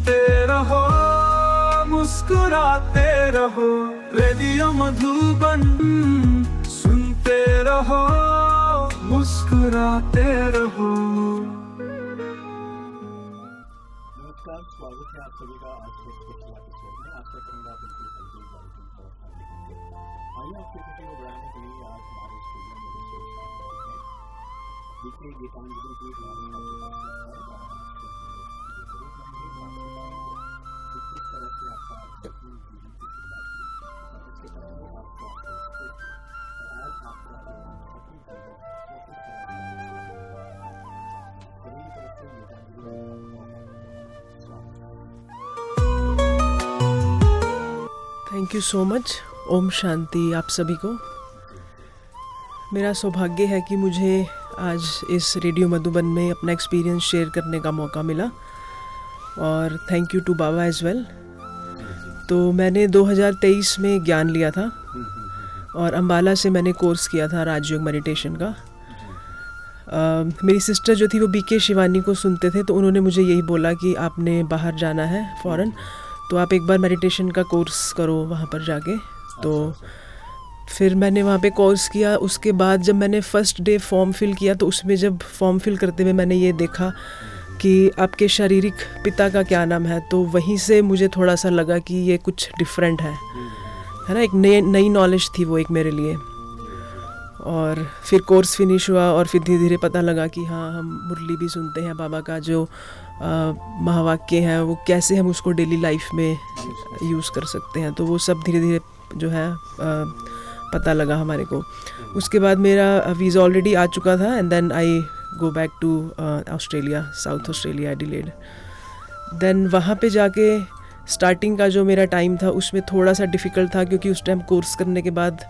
सुनते रहो, मुस्कुराते रहो, रेडियो मधुबन सुनते रहो, मुस्कुराते रहो। नमस्कार, स्वागत है आप सभी का आज के एपिसोड में। बिल्कुल और आइए, आपके को के लिए आज हमारे स्टूडियो में देखिए गीतांजलि हमारे thank you so much Om Shanti आप सभी को। मेरा सौभाग्य है कि मुझे आज इस रेडियो मधुबन में अपना एक्सपीरियंस शेयर करने का मौका मिला। और thank you to Baba as well तो मैंने 2023 में ज्ञान लिया था और अम्बाला से मैंने कोर्स किया था राजयोग मेडिटेशन का। अ, मेरी सिस्टर जो थी वो बीके शिवानी को सुनते थे तो उन्होंने मुझे यही बोला कि आपने बाहर जाना है फ़ौरन तो आप एक बार मेडिटेशन का कोर्स करो वहाँ पर जाके। तो फिर मैंने वहाँ पे कोर्स किया उसके बाद जब मैंने फ़र्स्ट डे फॉर्म फिल किया तो उसमें जब फॉर्म फिल करते हुए मैंने ये देखा कि आपके शारीरिक पिता का क्या नाम है तो वहीं से मुझे थोड़ा सा लगा कि ये कुछ डिफरेंट है। है ना एक नई नई नॉलेज थी वो एक मेरे लिए। और फिर कोर्स फिनिश हुआ और फिर धीरे धीरे पता लगा कि हाँ हम मुरली भी सुनते हैं बाबा का जो महावाक्य है वो कैसे हम उसको डेली लाइफ में यूज़ कर सकते हैं। तो वो सब धीरे धीरे जो है अ, पता लगा हमारे को। उसके बाद मेरा वीज़ा ऑलरेडी आ चुका था and then I go back to Australia South Australia Adelaide then वहाँ पे जाके स्टार्टिंग का जो मेरा टाइम था, उसमें थोड़ा सा डिफ़िकल्ट था क्योंकि उस टाइम कोर्स करने के बाद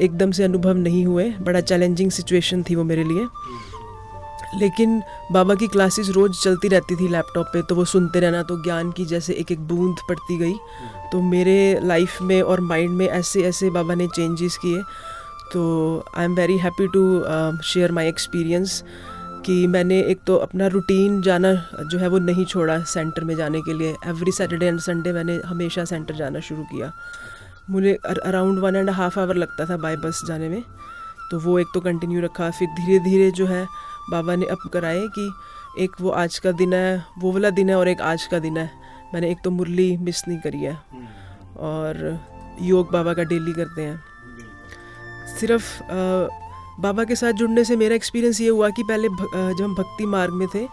एकदम से अनुभव नहीं हुए। बड़ा चैलेंजिंग सिचुएशन थी वो मेरे लिए। लेकिन बाबा की क्लासेस रोज़ चलती रहती थी लैपटॉप पे तो वो सुनते रहना तो ज्ञान की जैसे एक एक बूंद पड़ती गई। तो मेरे लाइफ में और माइंड में ऐसे ऐसे बाबा ने चेंजेस किए। तो I am very happy to share my experience कि मैंने एक तो अपना रूटीन जाना जो है वो नहीं छोड़ा सेंटर में जाने के लिए। एवरी सैटरडे एंड संडे मैंने हमेशा सेंटर जाना शुरू किया। मुझे around one and half hour लगता था बाय बस जाने में। तो वो एक तो कंटिन्यू रखा। फिर धीरे धीरे जो है बाबा ने अप कराए कि एक वो आज का दिन है वो वाला दिन है और एक आज का दिन है। मैंने एक तो मुरली मिस नहीं करी है। और योग बाबा का डेली करते हैं। सिर्फ़ अ, बाबा के साथ जुड़ने से मेरा एक्सपीरियंस ये हुआ कि पहले जब हम भक्ति मार्ग में थे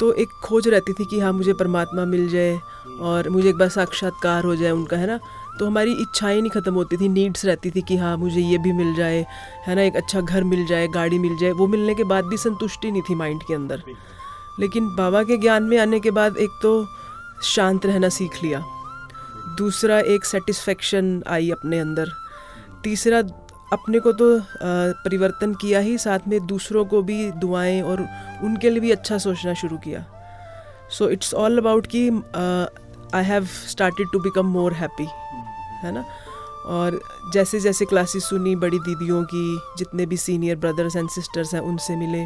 तो एक खोज रहती थी कि हाँ मुझे परमात्मा मिल जाए और मुझे एक बार साक्षात्कार हो जाए उनका, है ना? तो हमारी इच्छाएँ नहीं ख़त्म होती थी नीड्स रहती थी कि हाँ मुझे ये भी मिल जाए, है ना? एक अच्छा घर मिल जाए, गाड़ी मिल जाए, वो मिलने के बाद भी संतुष्टि नहीं थी माइंड के अंदर। लेकिन बाबा के ज्ञान में आने के बाद एक तो शांत रहना सीख लिया। दूसरा, एक सेटिस्फेक्शन आई अपने अंदर। तीसरा अपने को तो परिवर्तन किया ही, साथ में दूसरों को भी दुआएँ और उनके लिए भी अच्छा सोचना शुरू किया। सो इट्स ऑल अबाउट कि I have started to become more happy है ना? और जैसे जैसे क्लासेस सुनी, बड़ी दीदियों की, जितने भी सीनियर ब्रदर्स एंड सिस्टर्स हैं, उनसे मिले।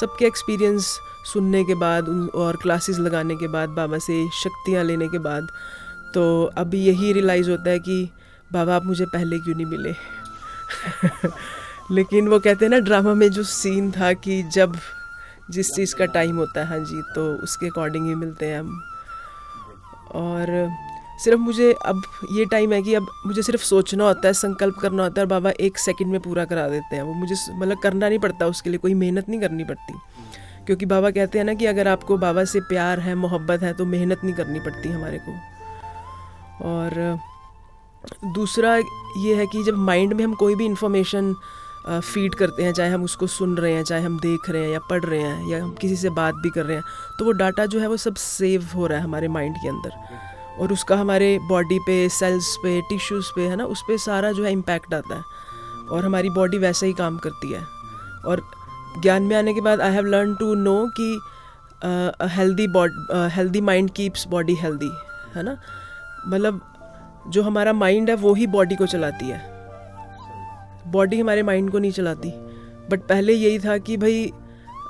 सबके एक्सपीरियंस सुनने के बाद और क्लासेस लगाने के बाद, बाबा से शक्तियाँ लेने के बाद तो अब यही रियलाइज़ होता है कि, बाबा आप मुझे पहले क्यों नहीं मिले? लेकिन वो कहते हैं ना ड्रामा में जो सीन था कि जब जिस चीज़ का टाइम होता है हाँ जी तो उसके अकॉर्डिंग ही मिलते हैं हम। और सिर्फ़ मुझे अब ये टाइम है कि अब मुझे सिर्फ़ सोचना होता है, संकल्प करना होता है और बाबा एक सेकंड में पूरा करा देते हैं। वो मुझे मतलब करना नहीं पड़ता, उसके लिए कोई मेहनत नहीं करनी पड़ती। क्योंकि बाबा कहते हैं ना कि अगर आपको बाबा से प्यार है, मोहब्बत है तो मेहनत नहीं करनी पड़ती हमारे को। और दूसरा ये है कि जब माइंड में हम कोई भी इंफॉर्मेशन फ़ीड करते हैं, चाहे हम उसको सुन रहे हैं, चाहे हम देख रहे हैं या पढ़ रहे हैं या हम किसी से बात भी कर रहे हैं तो वो डाटा जो है वो सब सेव हो रहा है हमारे माइंड के अंदर। और उसका हमारे बॉडी पे सेल्स पे टिश्यूज़ पे, है ना, उस पर सारा जो है इम्पैक्ट आता है। और हमारी बॉडी वैसे ही काम करती है। और ज्ञान में आने के बाद I have learn to know कि healthy body healthy mind keeps body healthy है ना? मतलब जो हमारा माइंड है, वो ही बॉडी को चलाती है। बॉडी हमारे माइंड को नहीं चलाती। बट पहले यही था कि भाई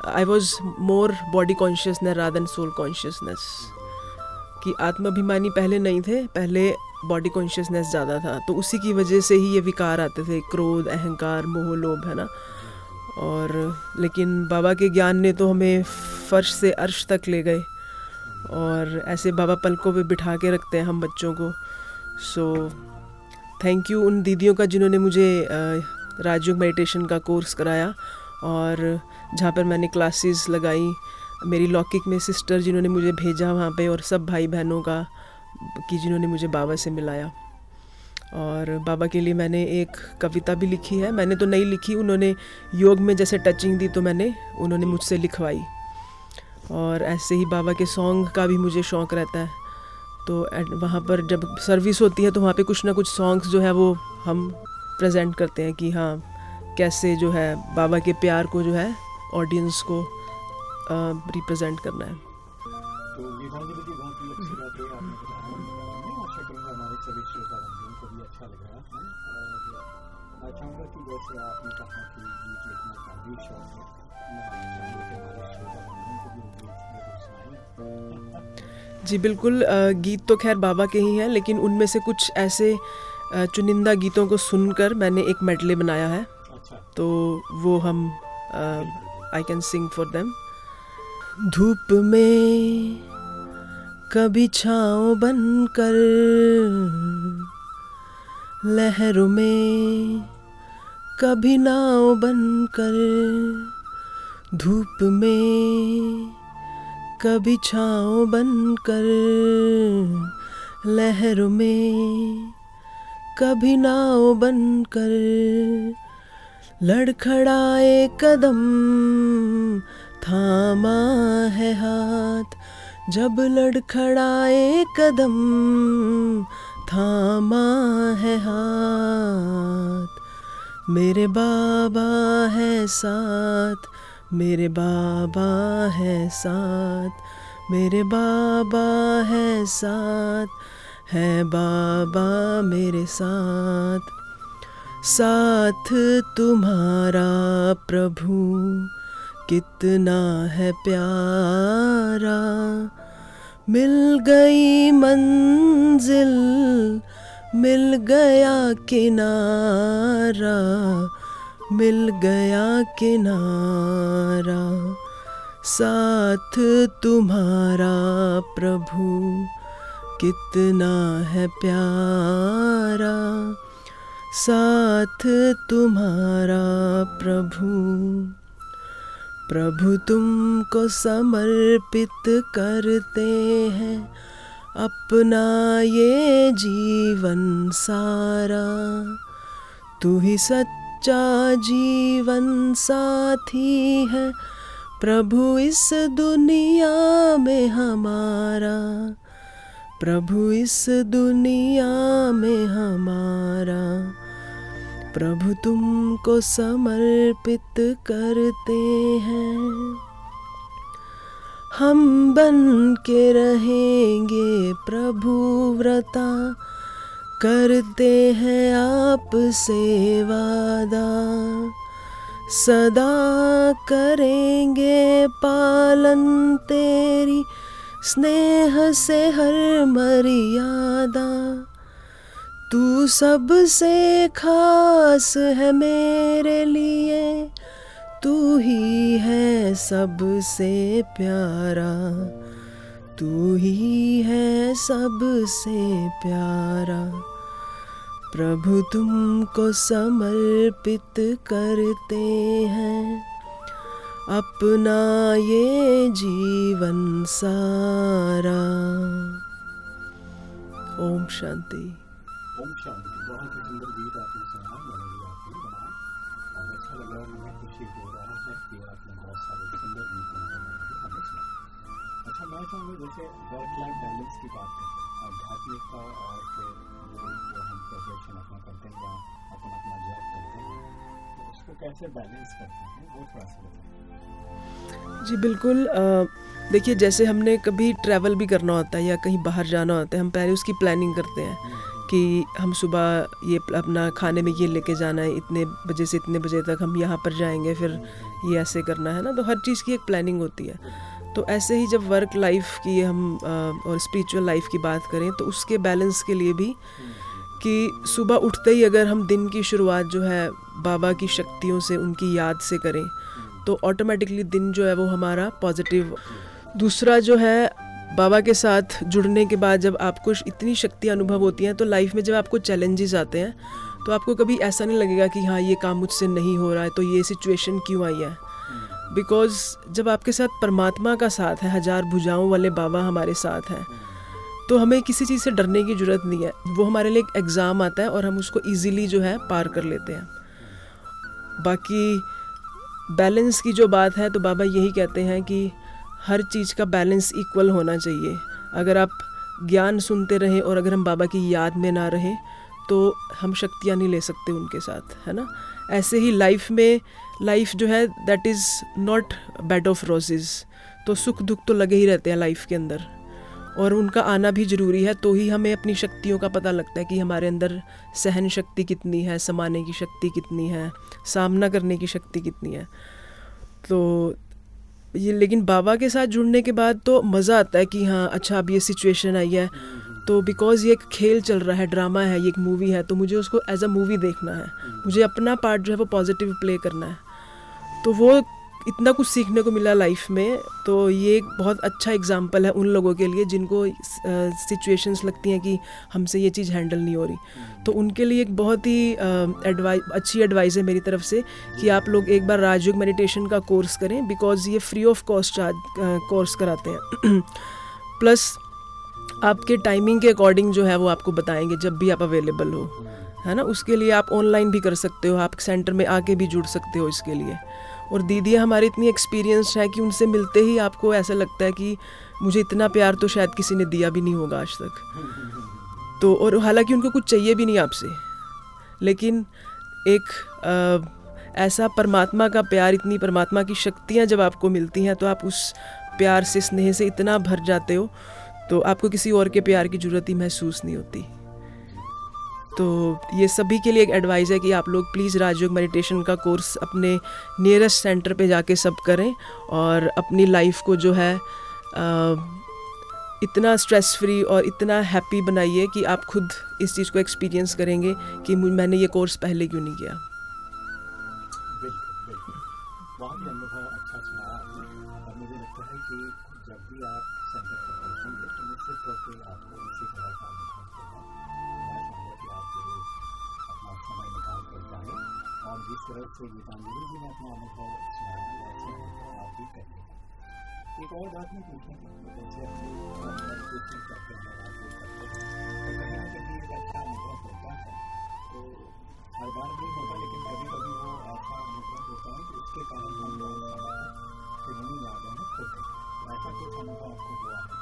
I was more body consciousness rather soul consciousness कि आत्माभिमानी पहले नहीं थे, पहले बॉडी कॉन्शियसनेस ज़्यादा था। तो उसी की वजह से ही ये विकार आते थे, क्रोध, अहंकार, मोह, लोभ, है ना? और लेकिन बाबा के ज्ञान ने तो हमें फर्श से अर्श तक ले गए। और ऐसे बाबा पलकों पे बिठा के रखते हैं हम बच्चों को। सो थैंक यू उन दीदियों का जिन्होंने मुझे राजयोग मेडिटेशन का कोर्स कराया और जहाँ पर मैंने क्लासेस लगाई। मेरी लौकिक में सिस्टर जिन्होंने मुझे भेजा वहाँ पे और सब भाई बहनों का, कि जिन्होंने मुझे बाबा से मिलाया। और बाबा के लिए मैंने एक कविता भी लिखी है। मैंने तो नहीं लिखी, उन्होंने योग में जैसे टचिंग दी तो मैंने, उन्होंने मुझसे लिखवाई। और ऐसे ही बाबा के सॉन्ग का भी मुझे शौक़ रहता है। तो वहाँ पर जब सर्विस होती है तो वहाँ पे कुछ ना कुछ सॉन्ग्स जो है, वो हम प्रेजेंट करते हैं कि हाँ कैसे जो है, बाबा के प्यार को जो है ऑडियंस को रिप्रेजेंट करना है। जी बिल्कुल गीत तो खैर बाबा के ही हैं लेकिन उनमें से कुछ ऐसे चुनिंदा गीतों को सुनकर मैंने एक मेडले बनाया है। अच्छा। तो वो हम I can sing for them धूप में कभी छाँव बनकर लहरों में कभी नाव बनकर धूप में कभी छाँव बनकर लहरों में, कभी नाव बनकर लड़खड़ाए कदम थामा है हाथ। जब लड़खड़ाए कदम थामा है हाथ, मेरे बाबा है साथ। मेरे बाबा है साथ, मेरे बाबा है साथ, है बाबा मेरे साथ। साथ तुम्हारा प्रभु, कितना है प्यारा। मिल गई मंजिल, मिल गया किनारा। मिल गया किनारा, साथ तुम्हारा प्रभु। कितना है प्यारा, साथ तुम्हारा प्रभु। प्रभु तुमको समर्पित करते हैं, अपना ये जीवन सारा। तू ही सच्चा जीवन साथी है। प्रभु, इस दुनिया में हमारा, प्रभु, इस दुनिया में हमारा, प्रभु, तुमको समर्पित करते हैं। हम बन के रहेंगे प्रभु, व्रता। करते हैं आप से वादा। सदा करेंगे पालन तेरी, स्नेह से हर मर्यादा। तू सबसे खास है मेरे लिए, तू ही है सबसे प्यारा। तू ही है सबसे प्यारा। प्रभु तुमको समर्पित करते हैं। अपना ये जीवन सारा। ओम शांति। ओम शांति। बहुत ही सुंदर गीत आपने सुना मैंने मनोजी आपने बनाया। और अच्छा लगा और मुझे खुशी हो रहा है कि आपने बहुत सारे सुंदर गीत हमें सुना अच्छा मैं चाहूँगा जैसे वर्क लाइफ बैलेंस की बात करते हैं। आध्यात्मिकता और फिर प्रोफेशन अपना करते हैं। या अपना अपना जॉब करते हैं तो उसको कैसे बैलेंस करते हैं वो थोड़ा सा जी, बिल्कुल देखिए, जैसे हमने कभी ट्रैवल भी करना होता है या कहीं बाहर जाना होता है, हम पहले उसकी प्लानिंग करते हैं कि हम सुबह ये अपना खाने में ये लेके जाना है, इतने बजे से इतने बजे तक हम यहाँ पर जाएँगे, फिर ये ऐसे करना है ना तो हर चीज़ की एक प्लानिंग होती है। तो ऐसे ही जब वर्क लाइफ की हम और स्पिरिचुअल लाइफ की बात करें तो उसके बैलेंस के लिए भी कि सुबह उठते ही अगर हम दिन की शुरुआत जो है बाबा की शक्तियों से, उनकी याद से करें तो ऑटोमेटिकली दिन जो है वो हमारा पॉजिटिव दूसरा जो है, बाबा के साथ जुड़ने के बाद जब आपको इतनी शक्ति अनुभव होती हैं तो लाइफ में जब आपको चैलेंजेस आते हैं तो आपको कभी ऐसा नहीं लगेगा कि हाँ ये काम मुझसे नहीं हो रहा है तो ये सिचुएशन क्यों आई है? बिकॉज़ जब आपके साथ परमात्मा का साथ है, हज़ार भुजाओं वाले बाबा हमारे साथ हैं तो हमें किसी चीज़ से डरने की ज़रूरत नहीं है। वो हमारे लिए एक एग्ज़ाम आता है और हम उसको इजीली जो है पार कर लेते हैं। बाकी बैलेंस की जो बात है तो बाबा यही कहते हैं कि हर चीज़ का बैलेंस इक्वल होना चाहिए। अगर आप ज्ञान सुनते रहें और अगर हम बाबा की याद में ना रहें तो हम शक्तियाँ नहीं ले सकते उनके साथ, है ना? ऐसे ही लाइफ में लाइफ जो है that is not bed of roses तो सुख दुख तो लगे ही रहते हैं लाइफ के अंदर। और उनका आना भी ज़रूरी है तो ही हमें अपनी शक्तियों का पता लगता है कि हमारे अंदर सहन शक्ति कितनी है, समाने की शक्ति कितनी है, सामना करने की शक्ति कितनी है। तो ये लेकिन बाबा के साथ जुड़ने के बाद तो मज़ा आता है कि हाँ अच्छा अब ये सिचुएशन आई है। तो बिकॉज़ ये एक खेल चल रहा है ड्रामा है, ये एक मूवी है तो मुझे उसको एज अ मूवी देखना है। मुझे अपना पार्ट जो है वो पॉजिटिव प्ले करना है। तो वो इतना कुछ सीखने को मिला लाइफ में तो ये एक बहुत अच्छा एग्ज़ाम्पल है उन लोगों के लिए जिनको सिचुएशंस लगती हैं कि हमसे ये चीज़ हैंडल नहीं हो रही। तो उनके लिए एक बहुत ही एडवाइस अच्छी एडवाइस है मेरी तरफ़ से कि आप लोग एक बार राजयोग मेडिटेशन का कोर्स करें बिकॉज़ ये फ्री ऑफ़ कॉस्ट कोर्स कराते हैं। प्लस आपके टाइमिंग के अकॉर्डिंग जो है वो आपको बताएँगे जब भी आप अवेलेबल हो। है ना? उसके लिए आप ऑनलाइन भी कर सकते हो आप सेंटर में आके भी जुड़ सकते हो इसके लिए। और दीदियाँ हमारी इतनी एक्सपीरियंस्ड है कि उनसे मिलते ही आपको ऐसा लगता है कि मुझे इतना प्यार तो शायद किसी ने दिया भी नहीं होगा आज तक। तो और हालाँकि उनको कुछ चाहिए भी नहीं आपसे लेकिन एक आ, ऐसा परमात्मा का प्यार इतनी परमात्मा की शक्तियाँ जब आपको मिलती हैं तो आप उस प्यार से स्नेह से इतना भर जाते हो तो आपको किसी और के प्यार की ज़रूरत ही महसूस नहीं होती। तो ये सभी के लिए एक एडवाइस है कि आप लोग प्लीज़ राजयोग मेडिटेशन का कोर्स अपने नियरेस्ट सेंटर पे जाके सब करें और अपनी लाइफ को जो है इतना स्ट्रेस फ्री और इतना हैप्पी बनाइए कि आप खुद इस चीज़ को एक्सपीरियंस करेंगे कि मैंने ये कोर्स पहले क्यों नहीं किया। तरह से गीतांजलि जी ने अपना अनुभव सुनाया वैसे अनुभव आप भी करें एक और बात मैं पूछना चाहूँगा जैसे मेडिटेशन करते हैं राजयोग करते हैं एक अच्छा अनुभव होता है तो हर बार नहीं होता लेकिन कभी कभी वो ऐसा अनुभव होता है कि उसके कारण हम तक फिर नहीं आ गए हैं खुद तो ऐसा कुछ अनुभव आपको हुआ है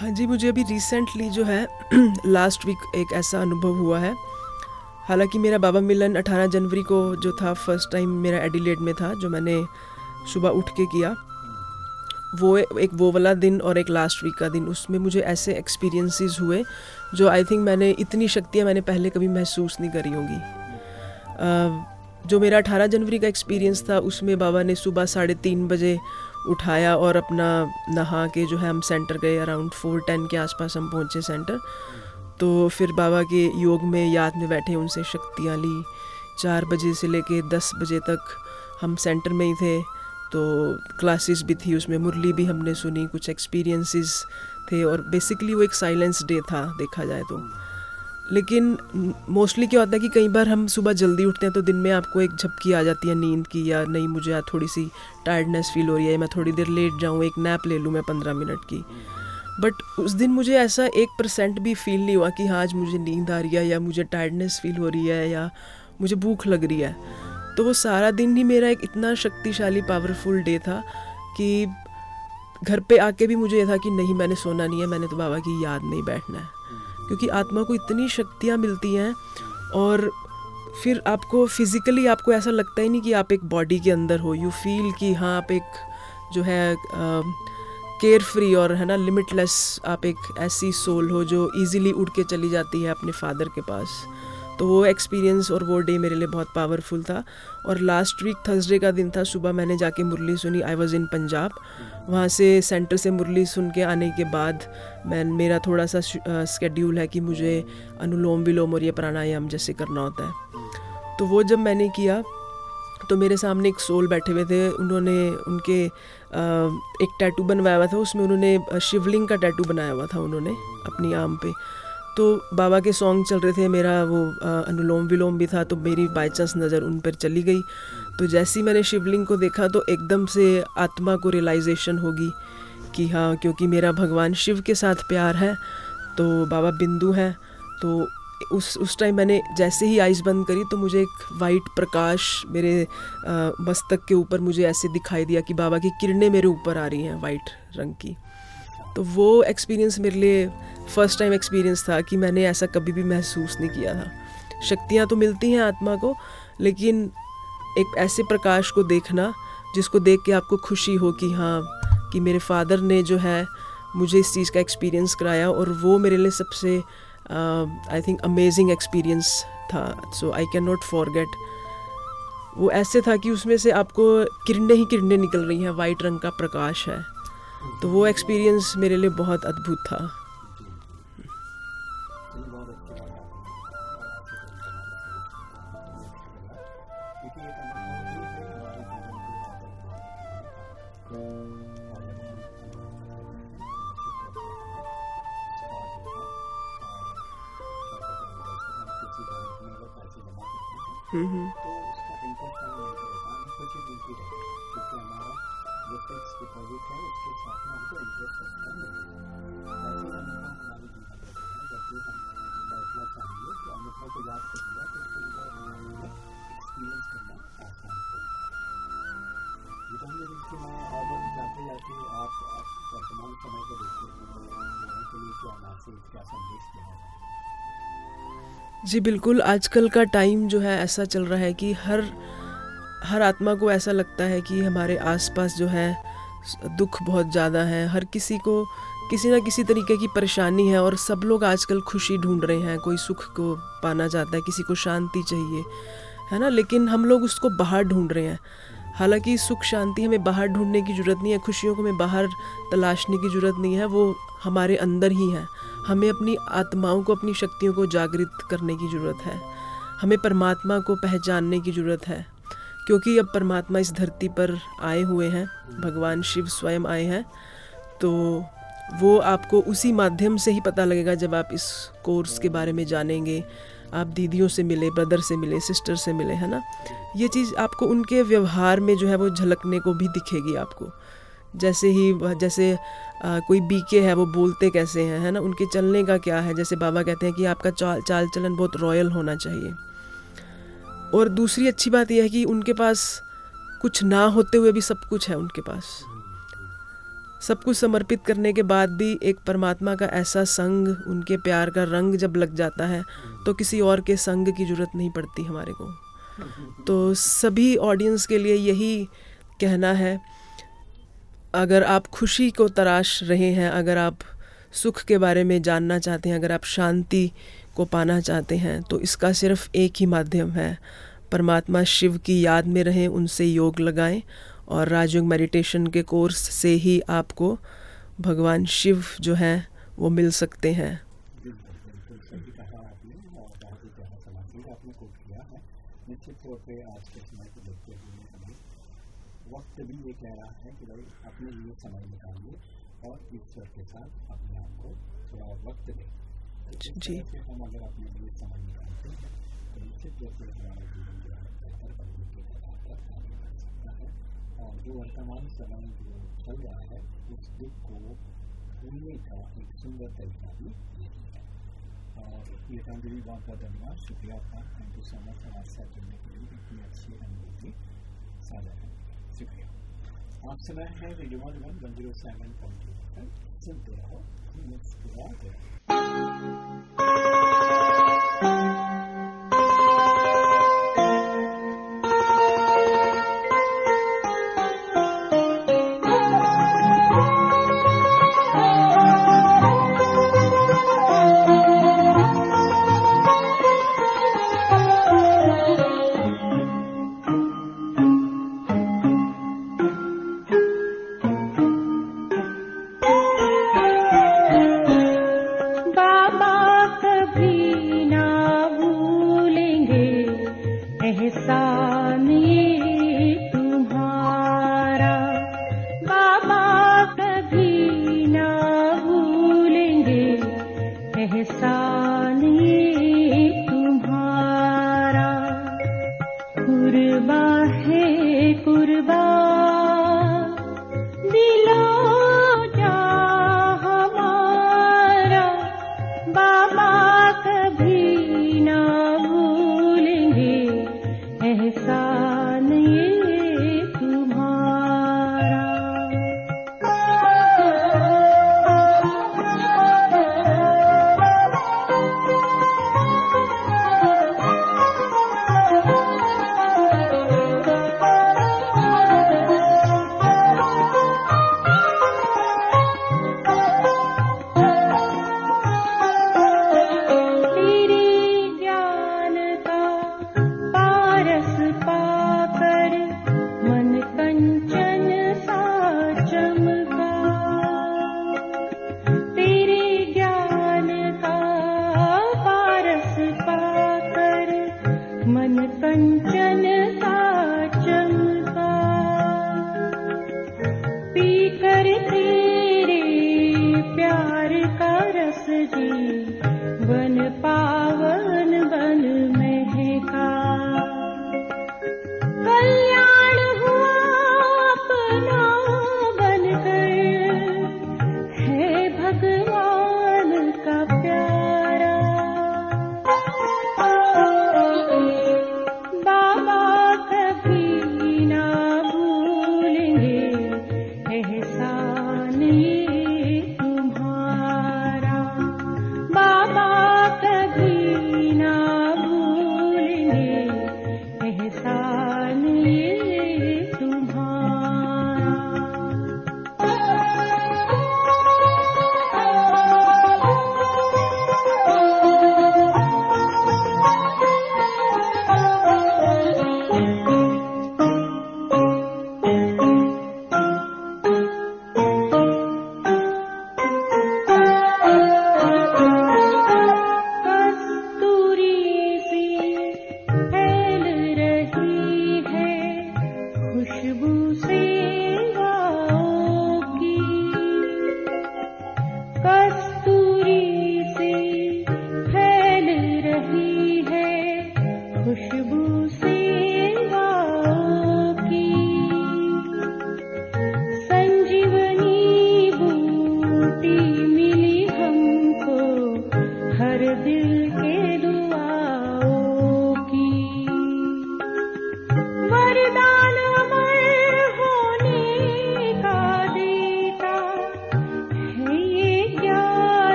हाँ जी, मुझे अभी रिसेंटली जो है लास्ट वीक एक ऐसा अनुभव हुआ है। हालाँकि मेरा बाबा मिलन 18 जनवरी को जो था फ़र्स्ट टाइम मेरा एडिलेड में था, जो मैंने सुबह उठ के किया, वो एक वो वाला दिन और एक लास्ट वीक का दिन, उसमें मुझे ऐसे एक्सपीरियंसेस हुए, जो आई थिंक मैंने इतनी शक्तियाँ मैंने पहले कभी महसूस नहीं करी होंगी। जो मेरा 18 जनवरी का एक्सपीरियंस था, उसमें बाबा ने सुबह साढ़े तीन बजे उठाया और अपना नहा के जो है, हम सेंटर गए अराउंड फोर टेन के आसपास हम पहुँचे सेंटर तो फिर बाबा के योग में याद में बैठे उनसे शक्तियाँ ली। चार बजे से लेके दस बजे तक हम सेंटर में ही थे तो क्लासेस भी थी उसमें, मुरली भी हमने सुनी, कुछ एक्सपीरियंसेस थे और बेसिकली वो एक साइलेंस डे था, देखा जाए तो। लेकिन मोस्टली क्या होता है कि कई बार हम सुबह जल्दी उठते हैं तो दिन में आपको एक झपकी आ जाती है नींद की, या नहीं मुझे थोड़ी सी टायर्डनेस फील हो रही है, मैं थोड़ी देर लेट जाऊँ, एक नैप ले लूँ मैं पंद्रह मिनट की। बट उस दिन मुझे ऐसा एक परसेंट भी फील नहीं हुआ कि हाँ आज मुझे नींद आ रही है या मुझे टायर्डनेस फील हो रही है या मुझे भूख लग रही है। तो वो सारा दिन ही मेरा एक इतना शक्तिशाली पावरफुल डे था कि घर पे आके भी मुझे ये था कि नहीं, मैंने सोना नहीं है, मैंने तो बाबा की याद में ही बैठना है। क्योंकि आत्मा को इतनी शक्तियाँ मिलती हैं और फिर आपको फिज़िकली आपको ऐसा लगता ही नहीं कि आप एक बॉडी के अंदर हो। यू फील कि हाँ आप एक जो है केयर फ्री और, है ना लिमिटलेस आप एक ऐसी सोल हो जो इजीली उड़ के चली जाती है अपने फादर के पास। तो वो एक्सपीरियंस और वो डे मेरे लिए बहुत पावरफुल था। और लास्ट वीक थर्सडे का दिन था, सुबह मैंने जाके मुरली सुनी आई वॉज़ इन पंजाब वहाँ से सेंटर से मुरली सुन के आने के बाद मैं, मेरा थोड़ा सा स्केड्यूल है कि मुझे अनुलोम विलोम और ये प्राणायाम जैसे करना होता है। तो वो जब मैंने किया तो मेरे सामने एक सोल बैठे हुए थे। उन्होंने उनके एक टैटू बनवाया हुआ था। उसमें उन्होंने शिवलिंग का टैटू बनाया हुआ था उन्होंने अपनी आम पे। तो बाबा के सॉन्ग चल रहे थे। मेरा वो अनुलोम विलोम भी था तो मेरी बाई चांस नज़र उन पर चली गई। तो जैसे ही मैंने शिवलिंग को देखा तो एकदम से आत्मा को रियलाइजेशन होगी कि हाँ क्योंकि मेरा भगवान शिव के साथ प्यार है तो बाबा बिंदु हैं। तो उस उस टाइम मैंने जैसे ही आइज़ बंद करी तो मुझे एक वाइट प्रकाश मेरे आ, मस्तक के ऊपर मुझे ऐसे दिखाई दिया कि बाबा की किरणें मेरे ऊपर आ रही हैं वाइट रंग की। तो वो एक्सपीरियंस मेरे लिए फ़र्स्ट टाइम एक्सपीरियंस था कि मैंने ऐसा कभी भी महसूस नहीं किया था। शक्तियाँ तो मिलती हैं आत्मा को लेकिन एक ऐसे प्रकाश को देखना जिसको देख के आपको खुशी हो कि हाँ कि मेरे फादर ने जो है मुझे इस चीज़ का एक्सपीरियंस कराया और वो मेरे लिए सबसे आई थिंक अमेजिंग एक्सपीरियंस था so I can not forget वो ऐसे था कि उसमें से आपको किरणें ही किरणें निकल रही हैं वाइट रंग का प्रकाश है। तो वो एक्सपीरियंस मेरे लिए बहुत अद्भुत था। तो उसका इंटरेस्ट हमें मिलता रहता है खुशी मिलती है क्योंकि जो है, उसके साथ भी हम बैठना चाहिए तो अनुभव को याद करिएगा तो करना आसान होगा जी अब जाते जाते आप वर्तमान समय को देखते हैं लोगों के लिए क्या क्या संदेश जी, बिल्कुल। आजकल का टाइम जो है, ऐसा चल रहा है कि हर हर आत्मा को ऐसा लगता है कि हमारे आसपास जो है, दुख बहुत ज़्यादा है। हर किसी को, किसी ना किसी तरीके की परेशानी है और सब लोग आजकल खुशी ढूंढ रहे हैं। कोई सुख को पाना चाहता है, किसी को शांति चाहिए, है ना? लेकिन हम लोग उसको बाहर ढूंढ रहे हैं। हालाँकि सुख शांति हमें बाहर ढूँढने की ज़रूरत नहीं है, खुशियों को हमें बाहर तलाशने की ज़रूरत नहीं है, वो हमारे अंदर ही है। हमें अपनी आत्माओं को, अपनी शक्तियों को जागृत करने की ज़रूरत है। हमें परमात्मा को पहचानने की ज़रूरत है, क्योंकि अब परमात्मा इस धरती पर आए हुए हैं, भगवान शिव स्वयं आए हैं तो वो आपको उसी माध्यम से ही पता लगेगा जब आप इस कोर्स के बारे में जानेंगे। आप दीदियों से मिले, ब्रदर से मिले, सिस्टर से मिले, है ना? ये चीज़ आपको उनके व्यवहार में जो है वो झलकने को भी दिखेगी आपको। जैसे ही जैसे आ, कोई बीके है वो बोलते कैसे हैं है ना? उनके चलने का क्या है? जैसे बाबा कहते हैं कि आपका चाल चाल चलन बहुत रॉयल होना चाहिए। और दूसरी अच्छी बात यह है कि उनके पास कुछ ना होते हुए भी सब कुछ है उनके पास। सब कुछ समर्पित करने के बाद भी एक परमात्मा का ऐसा संग उनके प्यार का रंग जब लग जाता है तो किसी और के संग की ज़रूरत नहीं पड़ती हमारे को। तो सभी ऑडियंस के लिए यही कहना है अगर आप खुशी को तराश रहे हैं, अगर आप सुख के बारे में जानना चाहते हैं, अगर आप शांति को पाना चाहते हैं तो इसका सिर्फ़ एक ही माध्यम है। परमात्मा शिव की याद में रहें, उनसे योग लगाएँ और राजयोग मेडिटेशन के कोर्स से ही आपको भगवान शिव जो हैं, वो मिल सकते हैं निश्चित तौर पे आज के समय को देखते हुए हमें वक्त भी ये कह रहा है कि भाई अपने लिए समय निकालिए और ईश्वर के साथ अपने आप को थोड़ा वक्त दें। जी। हम अगर अपने लिए समय निकालते हैं तो निश्चित तौर पर हमारा जीवन जो है बेहतर बनने के आधार पर आगे बढ़ सकता है। और जो वर्तमान समय जो चल रहा है उस दुख को भूलने का एक सुंदर तरीका भी यही है। और गीतांजलि बहुत बहुत धन्यवाद। शुक्रिया आपका। Thank you so much. हमारे साथ जुड़ने के लिए इतनी अच्छी अनुभूति साझा करने Okay. After that, right, you want to run 107.2. Right? So there, let's go out there. मन कञ्चन